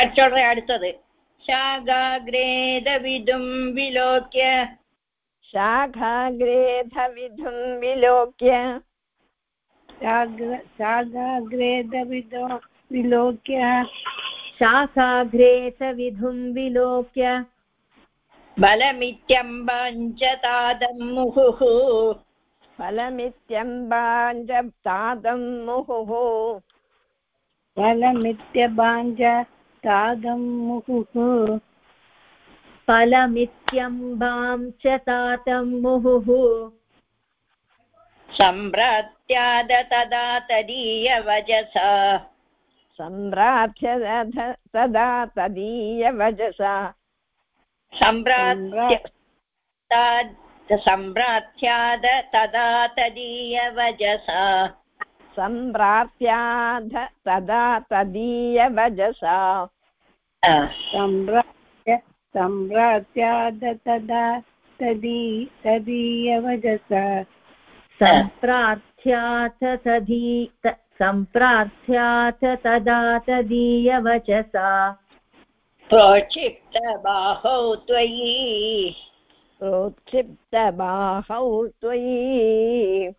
அச்சோட அடுத்தது शाखाग्रेधविधुं विलोक्य शाखाग्रेधविधुं विलोक्य शाखाग्रेधविधो विलोक्य शाखाग्रेधविधुं विलोक्य बलमित्यम्बाञ्जतादं मुहुः बलमित्यम्बाञ्जतादं मुहुः बलमित्यबाञ्ज तादं मुहुः। फलमित्यम्बां च तातं मुहुः। सम्भ्रात्याद तदा तदीयवजसा सम्प्रार्थ्य तदा तदीयवजसा सम्भ्रात्य सम्भ्रात्याद तदा तदीयवजसा सम्प्रार्थ्याध तदा तदीयवजसा सम्भ्रात्य सम्भ्रात्याद तदा तदी तदीयवजसा सम्प्रार्थ्याथ तदी सम्प्रार्थ्याथ तदा तदीयवचसा प्रोक्षिप्तबाहौ त्वयि। प्रोक्षिप्तबाहौ त्वयि।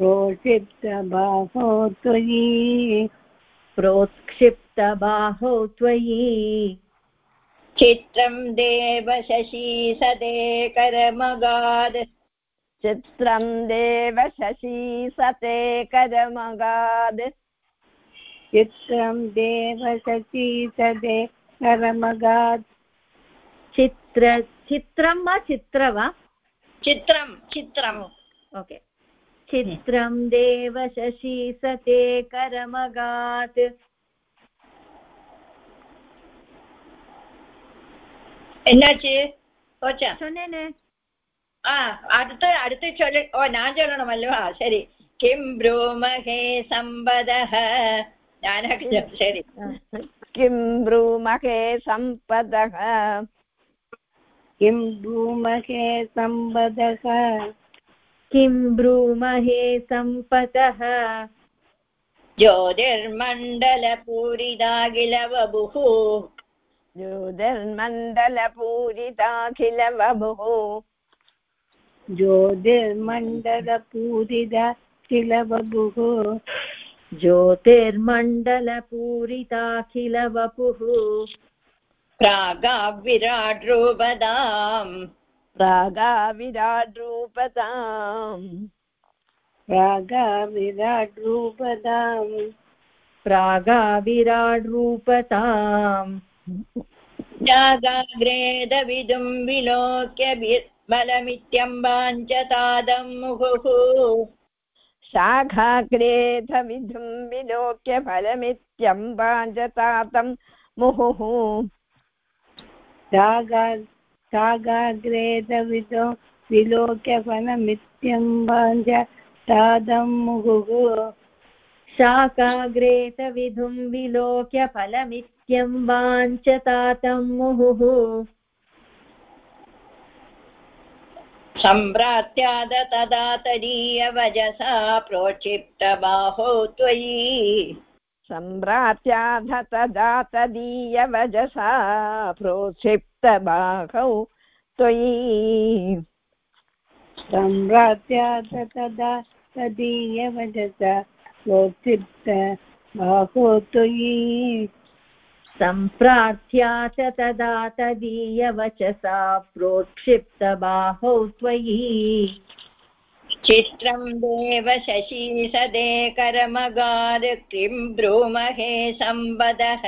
प्रोषिप्तबाहो त्वयि प्रोत्क्षिप्तबाहौ त्वयि। चित्रं देवशशी सदे करमगाद् चित्रं देव शशी सते करमगाद् चित्रं देवशची सदे करमगात् चित्र चित्रं वा चित्र वा? चित्रं चित्रम् ओके चित्रं देवशशि सते करमगात् என்னாச்சு போச்சா சொன்னேனே ஆ அடுத்த அடுத்து சொல்ல ஓ நான் சொல்லணும் அல்லவா சரி கிம் ப்ரூமகே சம்பதः ஞானகம் சரி கிம் ப்ரூமகே சம்பதः किं भूमहे सम्पदः किं ब्रूमहे सम्पतः? ज्योतिर्मण्डलपूरिदागिलवबुः ज्योतिर्मण्डलपूरिताखिल वभुः ज्योतिर्मण्डलपूरिത किल बभुः ज्योतिर्मण्डलपूरिताखिल वपुः प्रागाविराड्रूपदाम् प्रागाविराड्रूपताम् प्रागा विराट् रूपदाम् प्रागाविराड्रूपताम् जागाग्रेदविदुं विलोक्य बि- बलमित्यम्बाञ्च तादं मुहुः। शाखाग्रेधविधुं विलोक्य फलमित्यम्बाजतातं मुहुः। सागा सागाग्रेदविदो विलोक्य फलमित्यम्बाञ्च तादं मुहुः। शाकाग्रेतविधुं विलोक्य फलमित्यं वाञ्च तातं मुहुः। सम्भ्रात्याद तदा तदीयवजसा प्रोक्षिप्तबाहो त्वयि। सम्भ्रात्याध तदा तदीयवजसा प्रोक्षिप्तबाहौ त्वयि। सम्भ्रात्यात् तदा तदीयवजसा प्रोक्षिप्त बाहो त्वयि। सम्प्रार्थ्या च तदा तदीयवचसा प्रोक्षिप्तबाहौ त्वयि। चित्रं देव शशी सदे करमगाद किं ब्रूमहे सम्बदः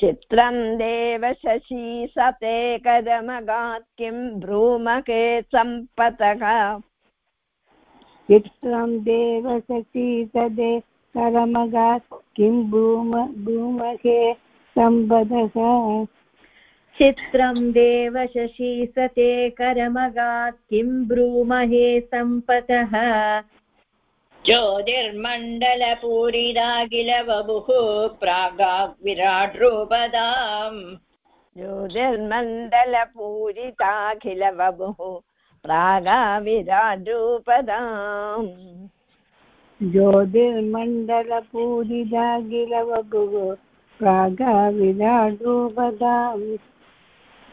चित्रं देव शशी सते कदमगात् किं भ्रूमके सम्पतः चित्रं देवशची तदे करमगात् किं भूम भूमहे सम्बधः चित्रं देवशशी सते करमगात् किं ब्रूमहे सम्पतः? ज्योतिर्मण्डलपूरिदागिलवबुः प्रागाग्विराड्रूपदाम्। ज्योतिर्मण्डलपूरिताखिलवभुः प्रागाविराजूपदाम् ज्योतिर्मण्डलपूरिदागिलवभुः प्रागाविराडोपदाम्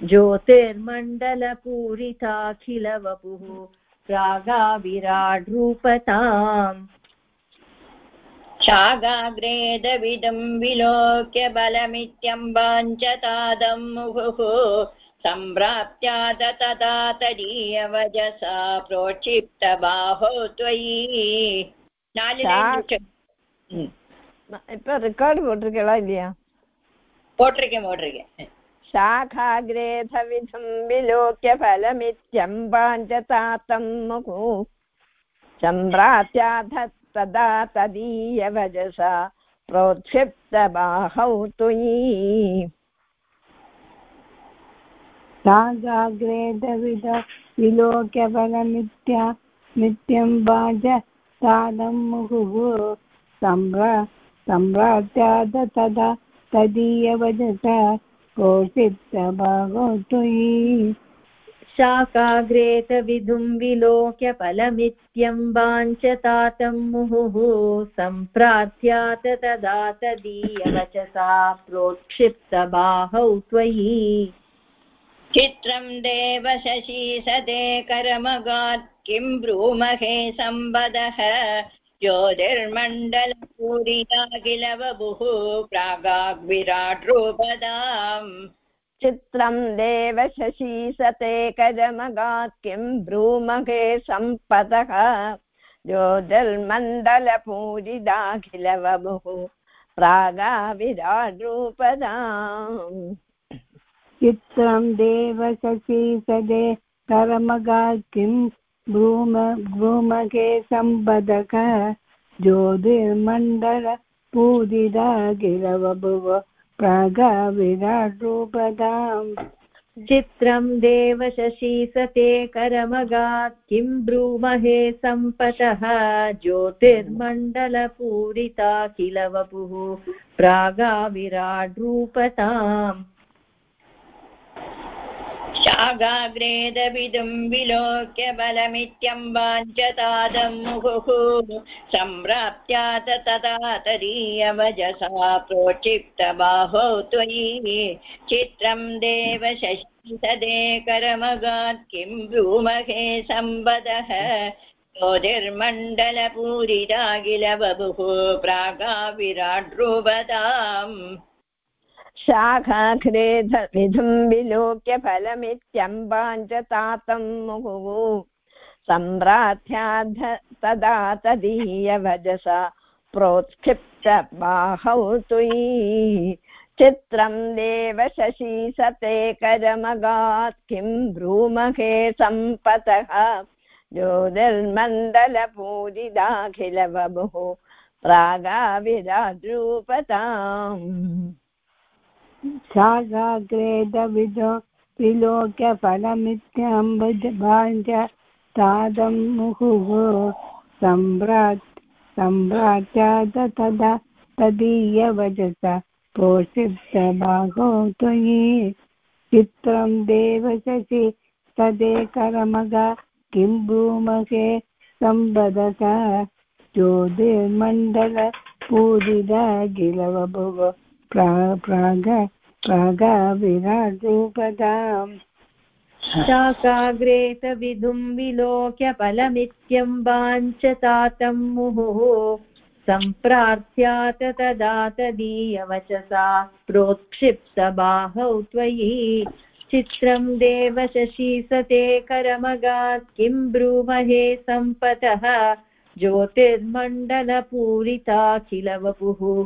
ज्योतिर्मण्डलपूरिताखिलवपुः प्रागाविराड्रूपताम् शागाग्रेदविदं विलोक्य बलमित्यम्बाञ्चतादं मुहुः सम्प्राप्त्याद तदा तदीयवजसा प्रोक्षिप्तबाहो त्वयि நாலு சா- line இருக்கு. ம். நான் இப்ப ரெக்கார்டு போட்டிருக்கீங்களா இல்லையா போட்டிருக்கேன் போட்டிருக்கேன் शाखाग्रेधविधुं विलोक्य फलमित्यम्बाञ्चतातं मुहुः सम्भ्रात्याथ तदा तदीयवजसा प्रोत्क्षिप्तबाहौ तुयि। सागाग्रेदविद विलोक्यफलमित्या नित्यं वाज तादं मुहुः सम्भ्रा सम्भ्रात्याद तदा तदीयवजसा त्वयि शाकाग्रेतविधुं विलोक्य फलमित्यम्बाञ्चतातं मुहुः सम्प्रार्थ्यात तदा तदीयवचसा प्रोत्क्षिप्तबाहौ त्वयि। चित्रं देव शशी सदे करमगात्, किं ब्रूमहे सम्पदः ज्योतिर्मण्डलपूरिता किल बभुः प्रागाग्विराट् रूपदाम् चित्रं देव शशीसते कजमगात् किं ब्रूमहे सम्पदः। ज्योतिर्मण्डलपूरिदाखिलवभुः प्रागाविराड्रूपदाम् चित्रं देव शशी सदे करमगा किं ब्रूम ब्रूमके सम्पदक ज्योतिर्मण्डलपूरिदा गिरवभुव प्रागा विराट्रूपदाम्। चित्रं देव शशीसते करमगात् किं ब्रूमहे सम्पतः ज्योतिर्मण्डलपूरिता किल वपुः प्रागाविराड्रूपताम् शागाग्रेदविदुं विलोक्य बलमित्यम्बाञ्चतादं मुहुः सम्प्राप्त्यात तदा तदीयवजसा प्रोक्षिप्तबाहो त्वयि चित्रं देव शशी सदे करमगात् किं ब्रूमहे ज्योतिर्मण्डलपूरिता किल बभुः प्रागाविराड्रूपदाम् शाखाघ्रेधविधुं विलोक्य फलमित्यम्बाञ्चतातं मुहुः सम्प्रार्थ्याध तदा तदीयवजसा प्रोत्क्षिप्तबाहौ तुयि चित्रं देव शशीसते करमगात्। किं ब्रूमहे सम्पतः। ज्योतिर्मण्डलपूरिदाखिलवभुः प्रागाविराद्रूपताम् शागाग्रेदविदो विलोक्य फलमित्यम्बुज तादं मुहुः सम्भ्रात् सम्भ्रात्याद तदा तदीयवजसा पोषितभागो त्वयि। चित्रं देवशशि तदे करमगा किं ब्रूमहे सम्बदक ज्योतिर्मण्डलपूरिदा गिलवभुव प्रा प्राग प्रागा विराट्रूपदाम् शाकाग्रेतविधुं विलोक्य फलमित्यम्बाञ्चतातं मुहुः सम्प्रार्थ्यात तदा तदीयवचसा प्रोत्क्षिप्तबाहौ त्वयि। चित्रं देव शशीसते करमगात् किं ब्रूमहे सम्पतः। ज्योतिर्मण्डलपूरिता किल वपुः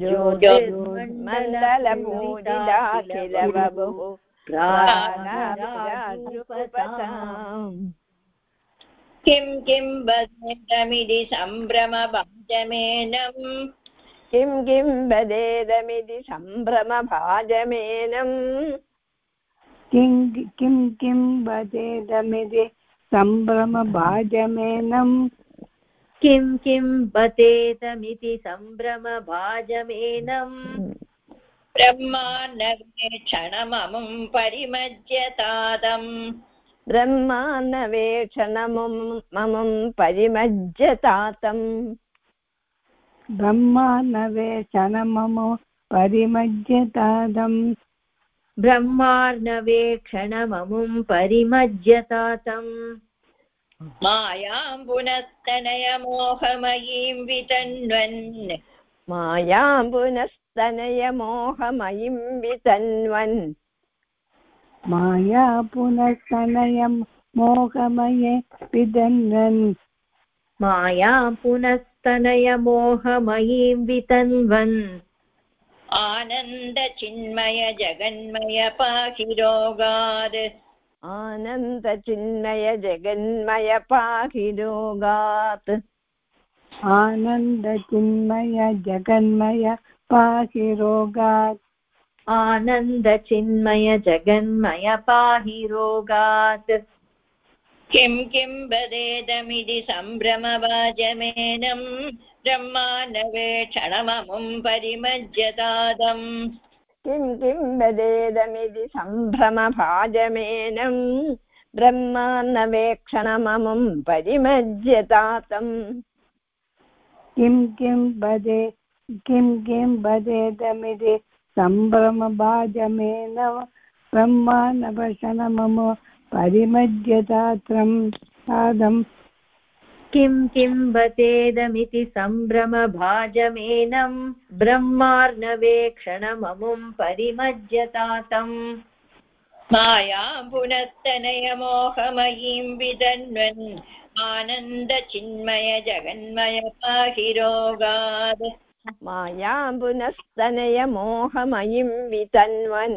ज्योतिर्मण्डलपूजिदाखिलवभुः प्रागाविराजृपताम् किं किं वदन्तमिति सम्भ्रमपञ्चमेनम् किं किं वदेदमिति सम्भ्रमभाजमेनम्। किं किं किं वदेदमिति सम्भ्रमभाजमेनं किं किं बतेतमिति सम्भ्रमभाजमेनम् ब्रह्माण्डवे क्षणममुं परिमज्यतादम्। ब्रह्मान्नवेक्षणमुं ममं परिमज्जतातम् ब्रह्मानवे क्षणममो परिमज्यतादम्। ब्रह्मार्णवे क्षणममुं परिमज्यतातम्। मायां पुनस्तनयमोहमयीं वितन्वन्। मायां पुनस्तनयमोहमयीं वितन्वन्। माया पुनस्तनयं मोहमये विदन्वन् मायां पुनस्तनयमोहमयीं वितन्वन्। आनन्दचिन्मय जगन्मय पाहि रोगात् आनन्दचिन्मय जगन्मय पाहि रोगात् आनन्दचिन्मय जगन्मय पाहि रोगात् आनन्दचिन्मय जगन्मय पाहि रोगात् किं किं वदेदमिति सम्भ्रमवाजमेनं ब्रह्माण्डवे क्षणममुं परिमज्यतादम् किं किं वदेदमिति सम्भ्रमभाजमेनं ब्रह्मान्नवेक्षणममुं परिमज्यतातम्। किं किं वदे, किं किं वदेदमिति सम्भ्रमभाजमेन ब्रह्मानवशनमम परिमज्यतात्रं सादम् किं किं बतेदमिति सम्भ्रमभाजमेनं ब्रह्मार्णवे क्षणममुं परिमज्यतातम् मायां पुनस्तनयमोहमयीं विदन्वन् आनन्दचिन्मय जगन्मय पाहि रोगात् मायां पुनस्तनयमोहमयीं वितन्वन्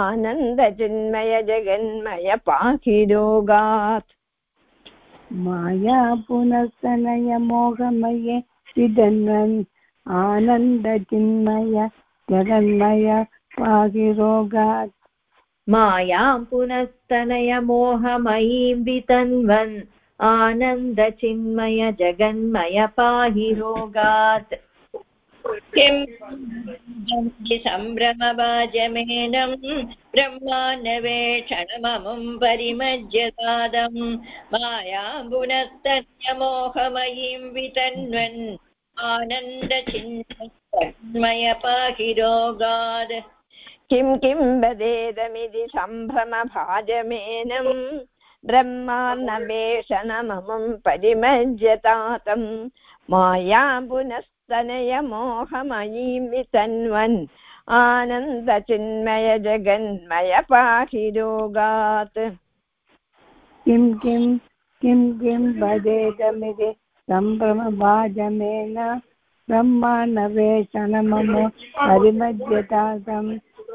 आनन्दचिन्मय जगन्मय पाहि रोगात् माया पुनस्तनयमोहमये विदन्वन् आनन्दचिन्मय जगन्मय पाहि रोगात्। मायां पुनस्तनयमोहमयीं वितन्वन् आनन्दचिन्मय जगन्मय पाहि रोगात्। किं सम्भ्रमभाजमेनं ब्रह्माण्डवे क्षणममुं परिमज्यतादम् मायां पुनस्तन्यमोहमयीं वितन्वन् आनन्दचिन्मय किं किं वदेदमिति सम्भ्रमभाजमेनं ब्रह्मान्नवेषणममुं परिमज्यतातम् मायां पुनस्तनयमोहमयीं वितन्वन् आनन्दचिन्मय जगन्मय पाहि रोगात् किं किं किं किं वदेदमिति सम्भ्रमभाजमेन ब्रह्मानवेशनमम परिमज्यतातं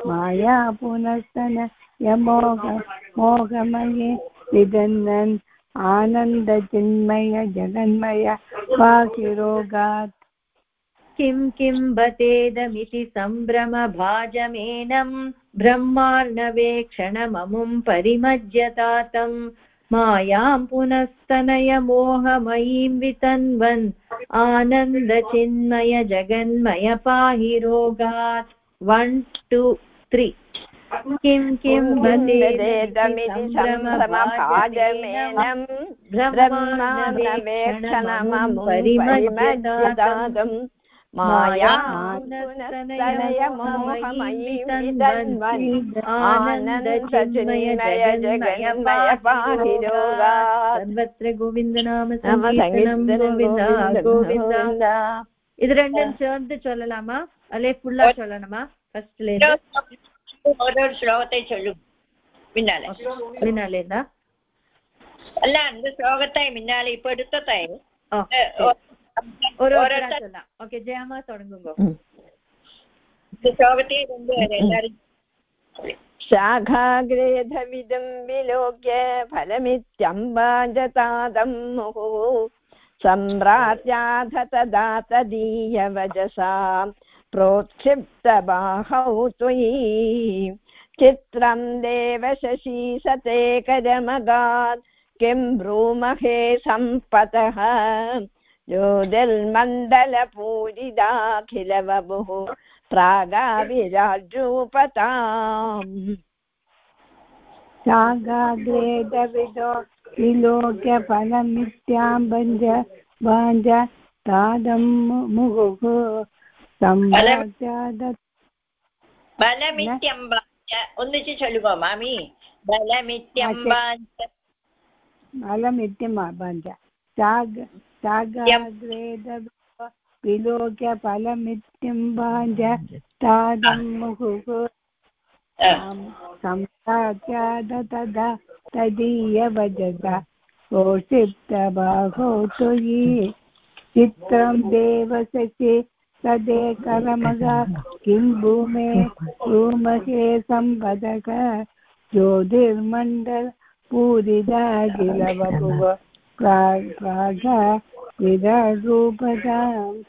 माया पुनस्तन यमोह मोहमये विदन्नन् आनन्दचिन्मय जगन्मय पाहि रोगात् किं किं बतेदमिति सम्भ्रमभाजमेनं ब्रह्मार्णवे क्षणममुं परिमज्यतातम् मायां पुनस्तनयमोहमयीं वितन्वन् आनन्दचिन्मय जगन्मय पाहि रोगात्। वन् टु त्री किं किं वदेदमिति ब्रह्मानवेक्षणममुं परिमज्यतातम् സർവത്ര ഗോവിന്ദനാമ സങ്കീർത്തനം ഗോവിന്ദ ഗോവിന്ദ இது ரெண்டும் சேர்ந்து சொல்லலாமா அல்லே ஃபுல்லா சொல்லணுமா ஃபர்ஸ்ட்ல இருந்து ஒரு ஒரு ஸ்லோகத்தை சொல்லும் பின்னாலே பின்னாலே அல்ல அந்த ஸ்லோகத்தை முன்னாலே இப்ப எடுத்ததை ஒரு ஒரு ஒருத்தரா ஒருத்தர் சொல்லலாம் ஓகே ஜெயமா தொடங்குங்க இந்த ஸ்லோகத்தையே கொண்டு வர எல்லாரும் शाखाग्रेधमिदं विलोक्य फलमित्यम्बाजतादं मुहुः सम्भ्रात्याथ तदा तदीयवजसा प्रोत्क्षिप्तबाहौ त्वयि चित्रं देवशशी सते करमगात् किं ब्रूमहे सम्पतः ज्योतिर्मण्डलपूरिदाखिलवपुः प्रागाविराजूपताम् सागाग्रेदविदो विलोक्य फलमित्याम्बञ्ज भाञ्ज तादं मुहुः सम्भाजाद ബലമിത്യംബാഞ്ച ഒന്നിച്ച് ചൊല്ലുകോ മാമി ബലമിത്യംബാഞ്ച फलमित्यमाभञ्ज साग सागाग्रेदविदो विलोक्य फलमित्यम्बाञ्ज तादं मुहुः सम्प्राच्याद तदा तदीयवजसा कोषिप्तबाहो त्वयि चित्रं देवसखे तदेकरमगा किं भूमे भूमहे ज्योतिर्मण्डल प्राग विरारूपदाम्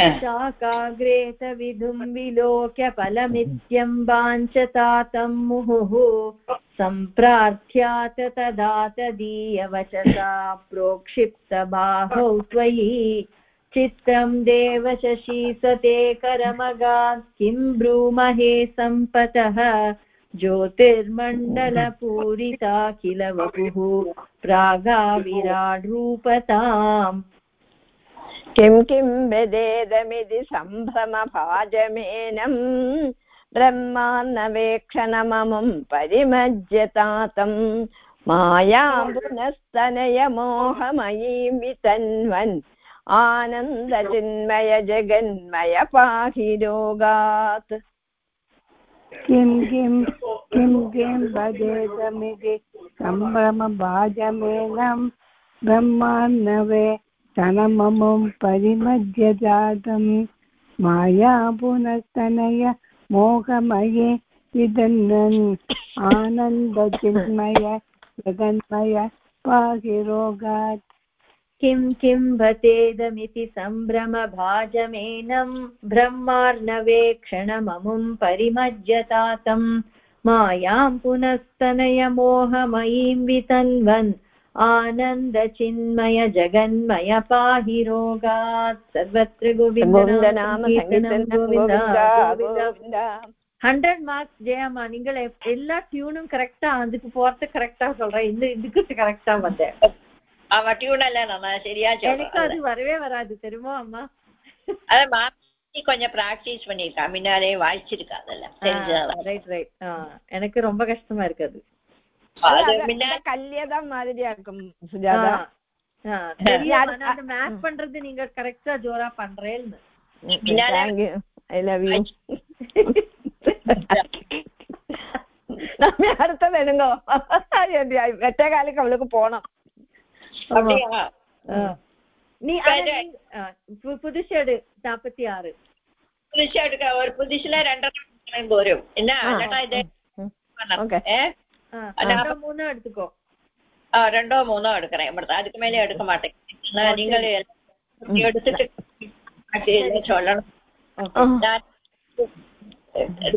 शाकाग्रेतविधुं विलोक्य फलमित्यम्बाञ्च तातं मुहुः सम्प्रार्थ्यात तदा तदीयवचसा प्रोक्षिप्तबाहौ त्वयि। चित्रं देवशशी सते करमगात् किं ब्रूमहे सम्पतः। ज्योतिर्मण्डलपूरिता किल वपुः। प्रागाविराड्रूपताम् किं किं वेदेदमिति सम्भ्रमभाजमेनम् ब्रह्मान्नवेक्षणममुं परिमज्यतातं। मायां पुनस्तनयमोहमयीं वितन्वन् आनन्दचिन्मय जगन्मय पाहि रोगात्। किं किं किं किं वदेदमिति सम्भ्रमभाजमेनं ब्रह्मान्नवे तनममुं परिमज्यजातं माया पुनस्तनय मोहमये विदन्नन् आनन्दचिन्मय जगन्मय पाहि रोगात् किं किं भतेदमिति सम्भ्रमभाजमेनं ब्रह्मार्णवेक्षणममुं परिमज्यतातं मायां पुनस्तनयमोहमयीं वितन्वन् आनन्दचिन्मय जगन्मय पाहि रोगात् सर्वत्र गोविन्दनाम गोविन्दनाम गोविन्द गोविन्द ஹண்ட்ரட் மார்க்ஸ் ஜெயம்மா நீங்கள் எப்- எல்லா டியூனும் கரெக்டா அதுக்கு போறது கரெக்டா சொல்றேன் இந்த இதுக்கு கரெக்டா வந்தேன் அவ டியூன் எல்லாம் நம்ம சரியா எனக்கு அது சொல்றோம் வரவே வராது தெரியுமா அம்மா அத மாமி கொஞ்சம் பிராக்டிஸ் பண்ணிருக்கா முன்னாலே வாய்ச்சிருக்கா அதெல்லாம் தெரிஞ்சதான் ரைட் ரைட் எனக்கு ரொம்ப கஷ்டமா இருக்குது அது அது முன்னாடி அந்த கல்யதான் மாதிரியா இருக்கும் சுஜாதா தெரியும் அது- ஆனா அந்த மேட்ச் பண்றது நீங்க கரெக்டா ஜோரா பண்றேன்னு பின்னால- தேங்க்யூ ஐ லவ் யூ நம்ம அடுத்தது எடுங்கோ வெட்ட காலுக்கு அவளுக்கு போனோம் அப்படியா நீ ஆனா நீ- ஆ, பு- புதுச்சேடு நாற்பத்தி ஆறு പുതുശ എടുക്ക ഒരു പുതുശിലെ രണ്ടെണ്ണം പോരും എന്നാ ആ. എന്നിട്ടാ ഇത് ഓക്കെ ഏ ஆ, அதான் ரெண்டோ மூணோ எடுத்துக்கோ ஆ, ரெண்டோ மூணோ எடுக்கிறேன் இவ்வளவு அதுக்கு மேலே எடுக்க மாட்டேன் நான் நீங்கள் எல்லாம் எடுத்துட்டு பாட்டு சொல்லணும் ഞാൻ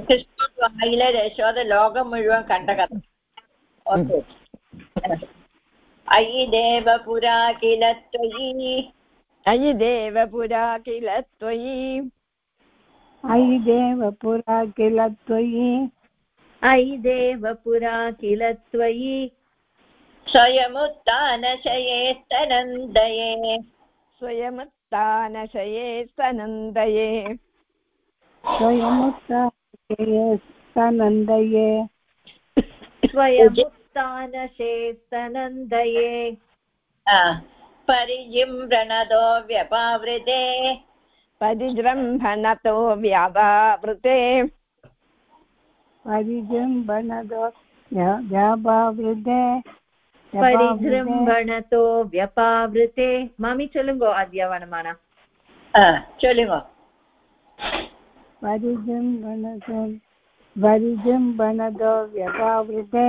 കൃഷ്ണൻ വായിലെ യശോദ ലോകം മുഴുവൻ കണ്ട കഥ ഓക്കെ अयि देवपुरा किल त्वयि। अयि देवपुरा किल त्वयि। अयि देवपुरा किल त्वयि। अयि देवपुरा किल त्वयि। स्वयमुत्तानशयेत्तनन्दये। स्वयमुत्तानशयेत्तनन्दये। स्वयमुत्तानन्दये स्वयमु स्थानशेस्तनन्दये परिजिम्भणतो व्यपावृते। परिजृम्भणतो व्यापावृते। परिजृम्भणतो व्यापावृते। परिजृम्भणतो व्यपावृते। मामि चलुङ्गो चोलुङ्गो अद्यवनमाना चोलुङ्गो परिजृम्भणतो परिजृम्भणतो व्यपावृते।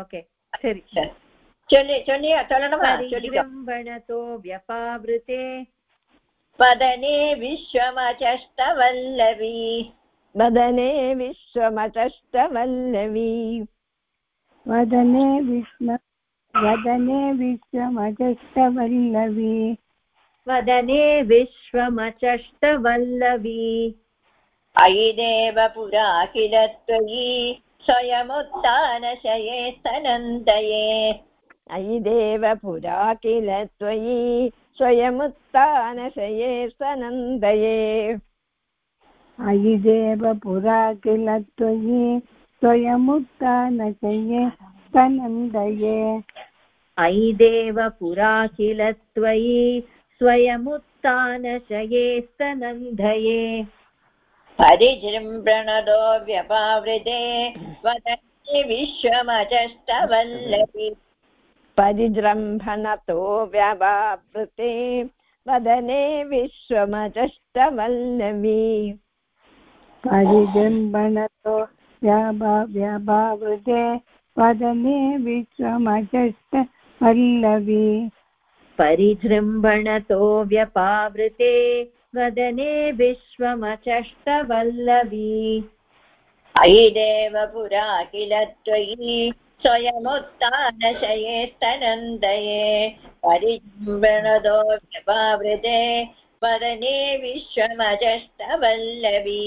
ओके व्यपावृते पदने विश्वमचष्टवल्लवी वदने विश्वमचष्टवल्लवी वदने विश्व वदने विश्वमचष्टवल्लवी वदने विश्वमचष्टवल्लवी अयि देवपुरा किल त्वयि स्वयमुत्थानशये स्तनन्दये अयि देव पुरा किल त्वयि स्वयमुत्थानशये सनन्दये। अयि देव पुरा किल त्वयि स्वयमुत्थानशये स्तनन्दये अयि देव पुरा किल त्वयि स्वयमुत्थानशये स्तनन्दये परिजृम्भणदो व्यपावृते वदने विश्वमचष्टवल्लवी परिजृम्भणतो व्यवावृते वदने विश्वमचष्टवल्लवी परिजृम्भणतो व्याभा व्याभावृते वदने विश्वमजष्टवल्लवी परिजृम्भणतो व्यपावृते वदने विश्वमचष्टवल्लवी। अयि देवपुरा किल त्वयि स्वयमुत्थानशये स्तनन्दये। परिजृम्भणदो व्यपावृते वदने विश्वमजष्टवल्लवी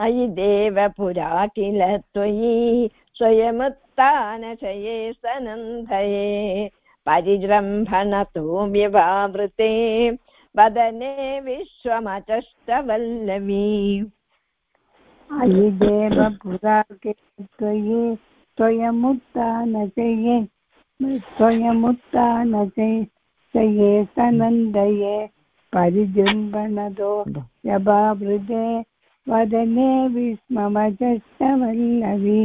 अयि देव पुरा किल त्वयि स्वयमुत्थानशये सनन्दये परिजृम्भणतो विवावृते वदने विश्वमचष्टवल्लवी अयि देव पुरा त्वयि स्वयमुत्थानशये स्वयमुत्थानशये सनन्दये परिजृम्भणदो व्यभावृते वदने विस्ममजष्टवल्लवी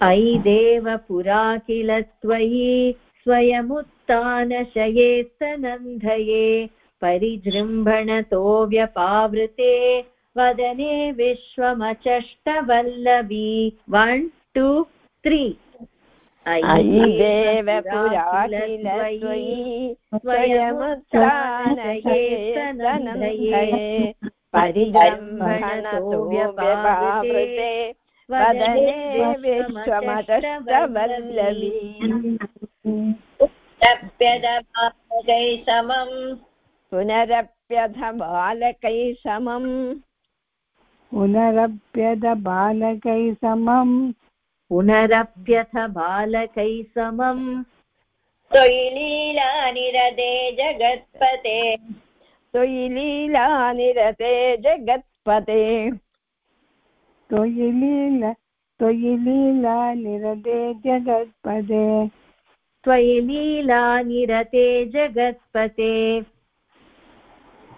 अयि देव पुरा किल त्वयि स्वयमुत्थानशये स्तनन्दये परिजृम्भणतो व्यपावृते। वदने विश्वमचष्टवल्लवी वन् टु त्री अयि देव पुरा किल त्वयि स्वयमुत्थानशये सनन्दये। परिजृम्भणतो व्यभावृते वदने विश्वमचष्टवल्लवी समम्। पुनरप्यथ बालकै समम्। पुनरप्यद बालकै समम्। पुनरप्यथ बालकै समम्। त्वयि लीलानिरदे जगत्पते। त्वयि लीलानिरते जगत्पते। त्वयि लीला त्वयि लीला निरदे जगत्पदे त्वयि लीलानिरते जगत्पते।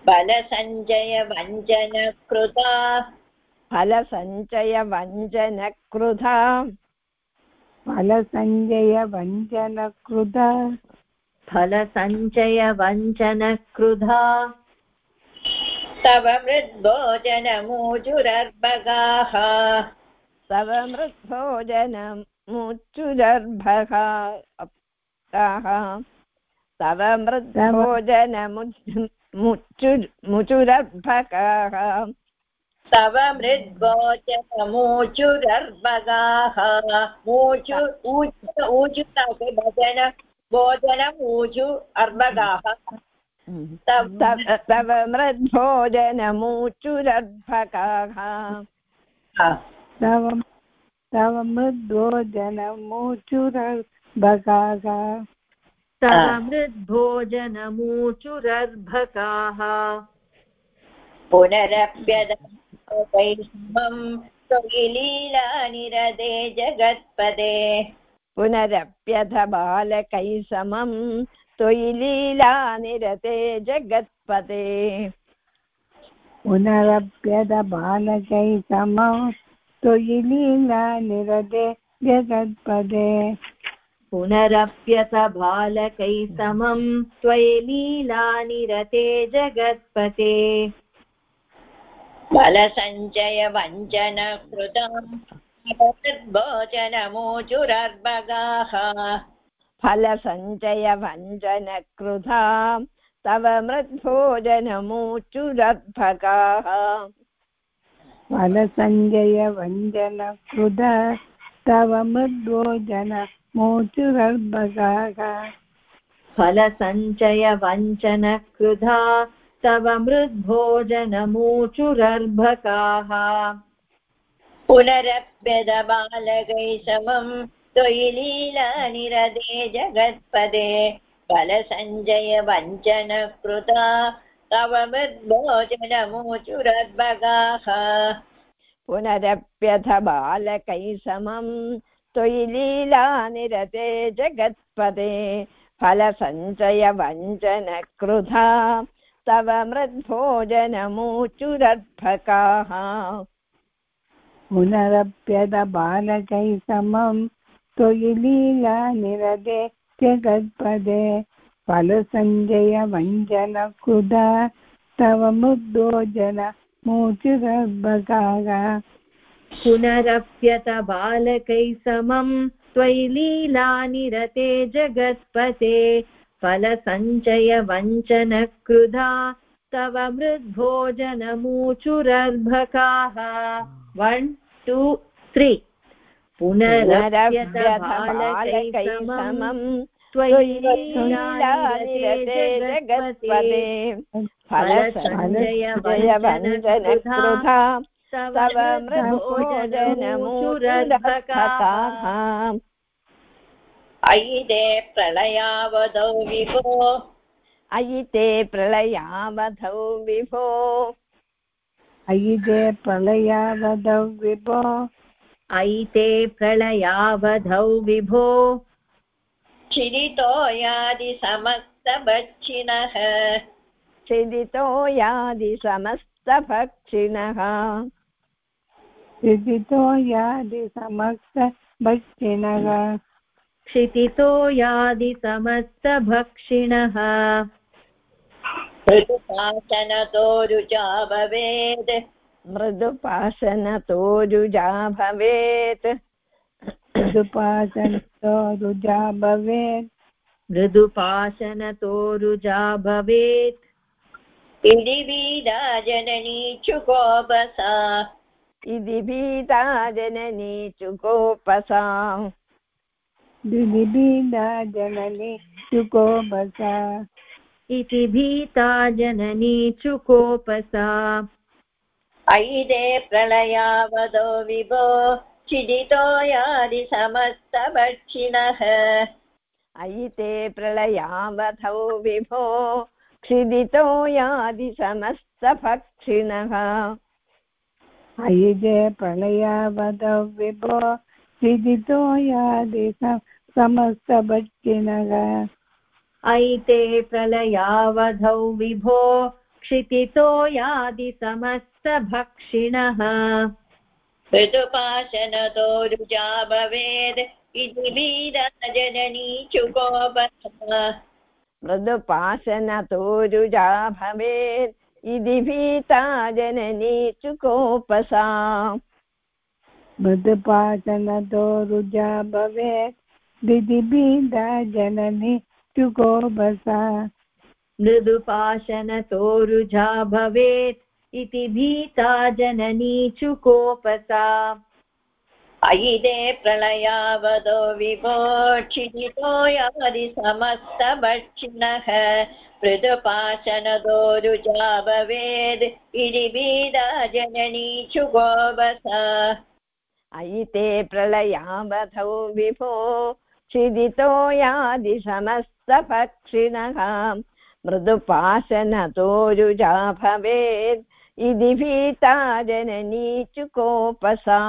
बलसञ्जय वञ्जनकृता फलसञ्चय वञ्जनक्रुधा फलसञ्जय वञ्जनकृता फलसञ्चय वञ्चनक्रुधा तव मृद्भोजनमूजुरर्भगाः तव तव मुचुरर्भकाः तव मृद्भोजनमूचुरर्भगाः। मूचु ऊचु भजन भोजनम् ऊचु अर्भगाः तव तव तव तव मृद्भोजनमूचुरर्भगाः। तव आ. मृद्भोजनमूचुरर्भकाः। पुनरप्यदैमम् त्वयि लीलानिरदे जगत्पदे। पुनरप्यथ बालकै समं त्वयि लीलानिरते जगत्पते पुनरप्यद बालकै समं त्वयि लीला निरदे जगत्पदे। पुनरप्यथ बालकै समं त्वयि लीलानिरते जगत्पते। बलसञ्चय वञ्जनकृतम् भोजनमूचुरर्भगाः फलसञ्चयभञ्जनकृधा तव मृद्भोजनमूचुरद्भगाः फलसञ्जयवञ्जनकृदा तव मृद्भोजन मोचुरर्भगाः फलसञ्चयवञ्चनकृधा तव मृद्भोजनमूचुरर्भकाः। पुनरप्यदबालकै समम् त्वयि लीलानिरदे जगत्पदे फलसञ्जय वञ्चनकृता तव मृद्भोजनमूचुरद्भगाः पुनरप्यथ बालकैः समम् त्वयि लीलानिरते जगत्पदे फलसञ्चयवञ्चनकृधा तव मृद्भोजनमूचुरर्भकाः पुनरप्यदबालकैः समम् त्वयि लीलानिरदे जगत्पदे फलसञ्जयवञ्जनकृदा तव मुद्दोजन मूचुरर्भगाः पुनरप्यत बालकैः समम् त्वयि लीलानिरते जगत्पते फलसञ्चयवञ्चनकृधा तव मृद्भोजनमूचुरर्भकाः। वन् टु त्री पुनरप्यत बालकैः समम् त्वयि लीलानिरते जगत्पते फलसञ्जयवञ्जनकृधा तव मृद्भोजनमूचुरर्भकाः अयि ते प्रलयावधौ विभो। अयि ते प्रलयावधौ विभो। अयि ते प्रलयावधौ विभो। अयि ते प्रलयावधौ विभो। यादि समस्तभक्षिणः क्षिदितो यादि समस्तभक्षिणः विदितो यादि समस्तभक्षिणः क्षितितो यादि समस्तभक्षिणः ऋतुपाचनतो रुचा भवेत् मृदुपाशनतो रुजा भवेत् दुपासनतो रुजा भवेत् मृदुपाशनतो रुजा भवेत् बीडा जननी चुकोपसा इति भीता जननी चुकोपसा दिदिबीडा जननी चुकोपसा इति भीता जननी चुकोपसा अयि ते प्रलयावधो विभो क्षिदितो यादि समस्तभक्षिणः अयि ते प्रलयावधौ विभो क्षिदितो यादि समस्तभक्षिणः अयि ते प्रलयावधौ विभो विदितो यादि स- समस्तभक्षिणः ऐते प्रलयावधौ विभो क्षितितो यादि समस्तभक्षिणः ऋतुपाशनतो रुजा भवेत् इति बीडा जननी चुकोपसा मृदुपाशनतो रुजा भवेत् इति भीता जननी चुकोपसा मृदुपासनतो रुजा भवेत् दिदिबीडा जननी चुकोपसा मृदुपाशनतो रुजा भवेत् इति भीता जननी चुकोपसा अयि ते प्रलयावधो विभो क्षिदितो यादि समस्तभक्षिणः मृदुपाशनतो रुजा भवेद् इति बीडा जननी चुकोपसा अयि ते प्रलयावधौ विभो क्षिदितो यादि समस्तभक्षिणः मृदुपाशनतो रुजा भवेत् इति भीता जननी चुकोपसा।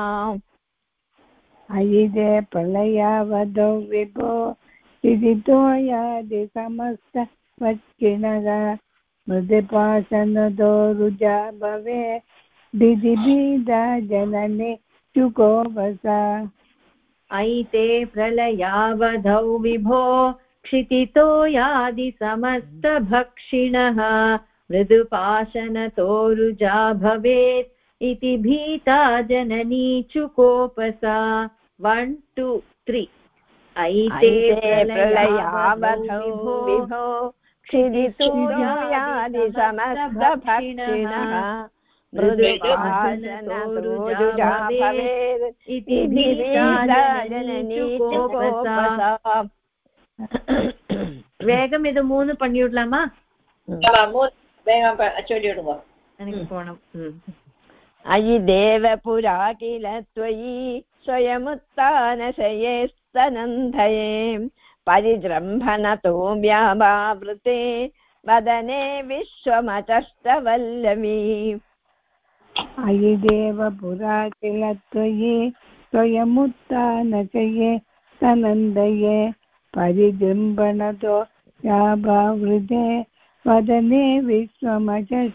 अयि ते प्रलयावधौ विभो विदितो यादि समस्तभक्षिणः मृदुपासनतो रुजा भवेत् दिदिबीडा जननी चुकोपसा ऐते प्रलयावधौ विभो। क्षितितो यादि समस्तभक्षिणः मृदुपाशनतो रुजा भवेत्। इति भीता जननी चुकोपसा। वन् टु त्री ऐते प्रलयावधौ विभो। क्षिदितो यादि समस्तभक्षिणः मृदुभासनोरुजा भवेत् इति വേഗം ഇത് മൂന്ന് പണിയുള്ളാമാ എനിക്ക് പോണം അയി ദേവപുരാ കില परिजृम्भणतो व्याभावृते वदने विश्वमचष्टवल्लवी अयि देव पुरा किल त्वयि स्वयमुत्थानचये सनन्दये परिजृम्भणतो याभावृते वदने विश्वमचष्टवल्लवी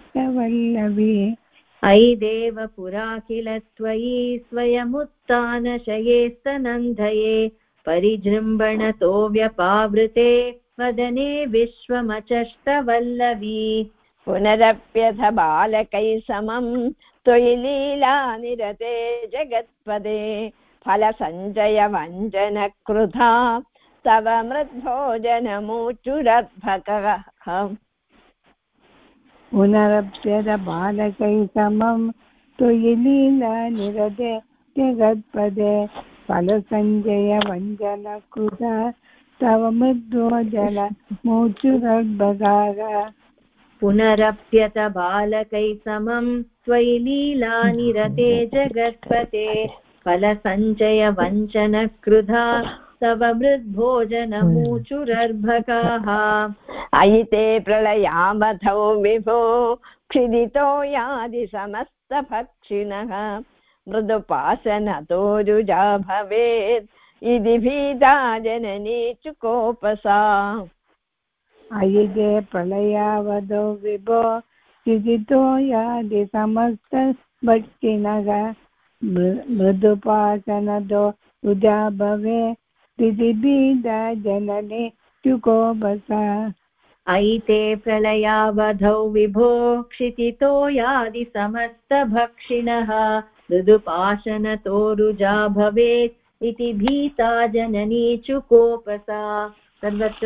अयि देव पुरा किल त्वयि स्वयमुत्थानशये स्तनन्धये परिजृम्भणतो व्यपावृते वदने विश्वमचष्टवल्लवी। पुनरप्यथ बालकैः समं त्वयि लीलानिरते जगत्पदे। फलसञ्चयवञ्जनकृधा तव मृद्भोजनमूचुरद्भकः पुनरप्यद बालकै समं त्वयि लीला निरते जगत्पदे। फलसञ्जय वञ्जनकृता तव मृद्वोजल मूचुरद्भगाः पुनरप्यत बालकै समं त्वयि लीलानिरते जगत्पते फलसञ्चय वञ्चनकृधा तव मृद्भोजनमूचुरर्भकाः अयि ते प्रलयावधौ विभो क्षिदितो यादि समस्तभक्षिणः मृदुपासनतोरुजा भवेत् इति भीता जननी चुकोपसा। अयिगे प्रलयावधौ विभो चिदितो यादि समस्तभक्षिणः मृ- मृदुपासनदो रुजा भवे दिदिबीजा जननी चुकोपसा। अयि ते प्रलयावधौ विभो क्षितितो यादि समस्तभक्षिणः मृदुपाशनतोरुजा भवेत् इति भीता जननी चुकोपसा। सर्वत्र